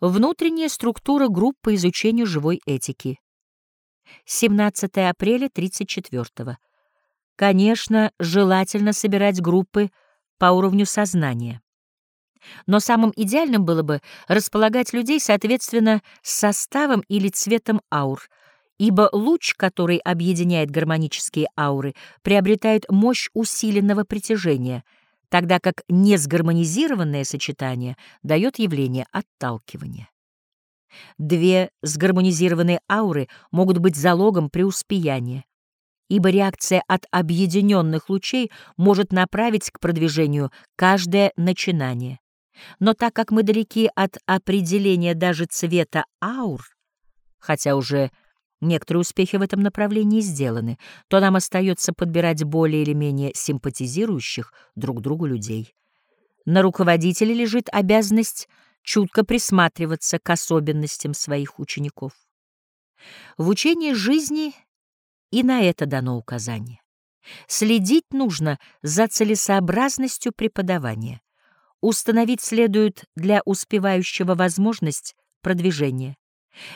Внутренняя структура групп по изучению живой этики. 17 апреля 34 -го. Конечно, желательно собирать группы по уровню сознания. Но самым идеальным было бы располагать людей соответственно с составом или цветом аур, ибо луч, который объединяет гармонические ауры, приобретает мощь усиленного притяжения — тогда как несгармонизированное сочетание дает явление отталкивания. Две сгармонизированные ауры могут быть залогом преуспеяния, ибо реакция от объединенных лучей может направить к продвижению каждое начинание. Но так как мы далеки от определения даже цвета аур, хотя уже некоторые успехи в этом направлении сделаны, то нам остается подбирать более или менее симпатизирующих друг другу людей. На руководителе лежит обязанность чутко присматриваться к особенностям своих учеников. В учении жизни и на это дано указание. Следить нужно за целесообразностью преподавания. Установить следует для успевающего возможность продвижения.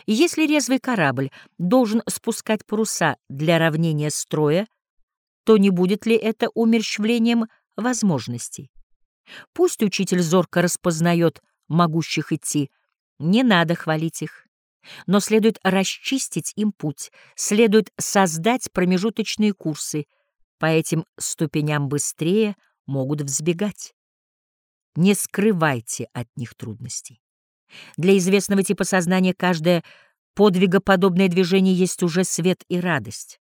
Если резвый корабль должен спускать паруса для равнения строя, то не будет ли это умерщвлением возможностей? Пусть учитель зорко распознает могущих идти, не надо хвалить их. Но следует расчистить им путь, следует создать промежуточные курсы, по этим ступеням быстрее могут взбегать. Не скрывайте от них трудностей. Для известного типа сознания каждое подвигоподобное движение есть уже свет и радость.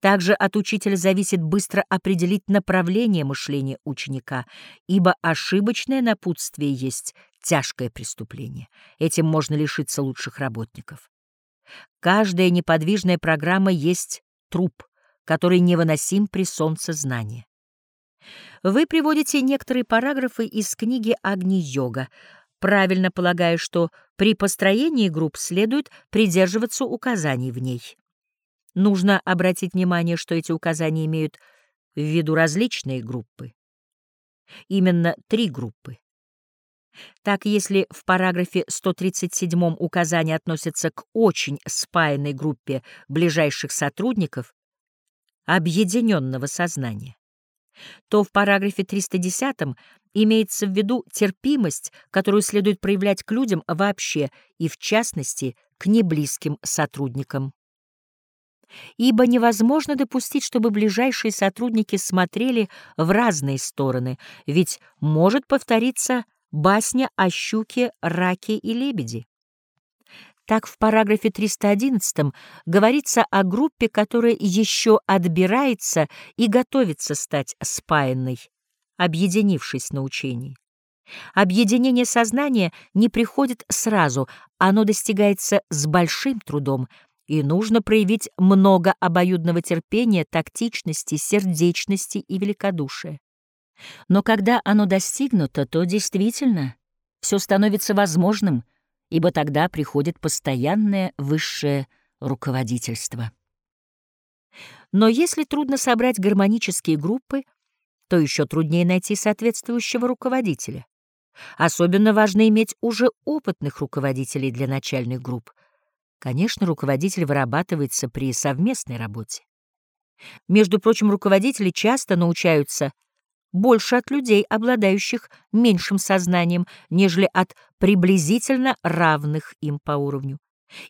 Также от учителя зависит быстро определить направление мышления ученика, ибо ошибочное напутствие есть тяжкое преступление. Этим можно лишиться лучших работников. Каждая неподвижная программа есть труп, который невыносим при солнце знания. Вы приводите некоторые параграфы из книги «Агни-йога», правильно полагая, что при построении групп следует придерживаться указаний в ней. Нужно обратить внимание, что эти указания имеют в виду различные группы. Именно три группы. Так, если в параграфе 137 указания относятся к очень спаянной группе ближайших сотрудников объединенного сознания, то в параграфе 310 имеется в виду терпимость, которую следует проявлять к людям вообще и, в частности, к неблизким сотрудникам. Ибо невозможно допустить, чтобы ближайшие сотрудники смотрели в разные стороны, ведь может повториться басня о щуке, раке и лебеди. Так в параграфе 311 говорится о группе, которая еще отбирается и готовится стать спаянной, объединившись на учении. Объединение сознания не приходит сразу, оно достигается с большим трудом, и нужно проявить много обоюдного терпения, тактичности, сердечности и великодушия. Но когда оно достигнуто, то действительно все становится возможным — ибо тогда приходит постоянное высшее руководительство. Но если трудно собрать гармонические группы, то еще труднее найти соответствующего руководителя. Особенно важно иметь уже опытных руководителей для начальных групп. Конечно, руководитель вырабатывается при совместной работе. Между прочим, руководители часто научаются больше от людей, обладающих меньшим сознанием, нежели от приблизительно равных им по уровню.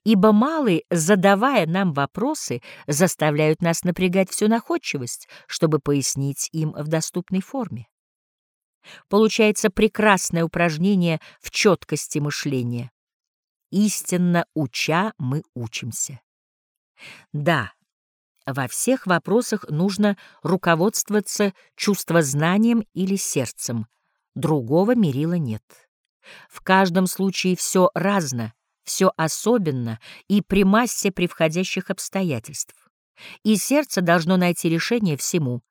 Ибо малые, задавая нам вопросы, заставляют нас напрягать всю находчивость, чтобы пояснить им в доступной форме. Получается прекрасное упражнение в четкости мышления. Истинно уча мы учимся. Да, во всех вопросах нужно руководствоваться чувствознанием или сердцем. Другого мерила нет. В каждом случае все разно, все особенно и при массе превходящих обстоятельств. И сердце должно найти решение всему.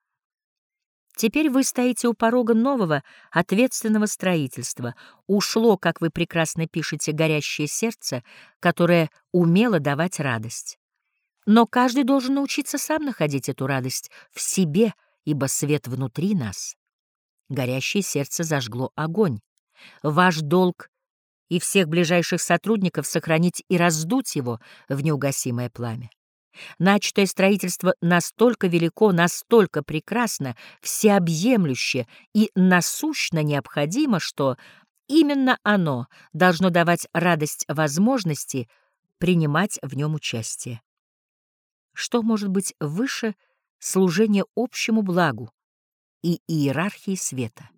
Теперь вы стоите у порога нового ответственного строительства. Ушло, как вы прекрасно пишете, горящее сердце, которое умело давать радость. Но каждый должен научиться сам находить эту радость в себе, ибо свет внутри нас. Горящее сердце зажгло огонь. Ваш долг и всех ближайших сотрудников сохранить и раздуть его в неугасимое пламя. Начатое строительство настолько велико, настолько прекрасно, всеобъемлюще и насущно необходимо, что именно оно должно давать радость возможности принимать в нем участие. Что может быть выше служения общему благу и иерархии света?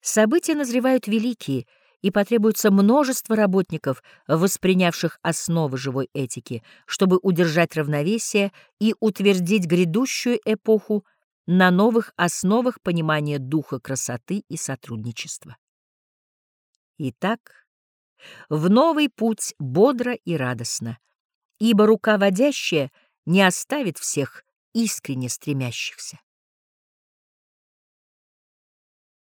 События назревают великие — и потребуется множество работников, воспринявших основы живой этики, чтобы удержать равновесие и утвердить грядущую эпоху на новых основах понимания духа красоты и сотрудничества. Итак, в новый путь бодро и радостно, ибо рука водящая не оставит всех искренне стремящихся.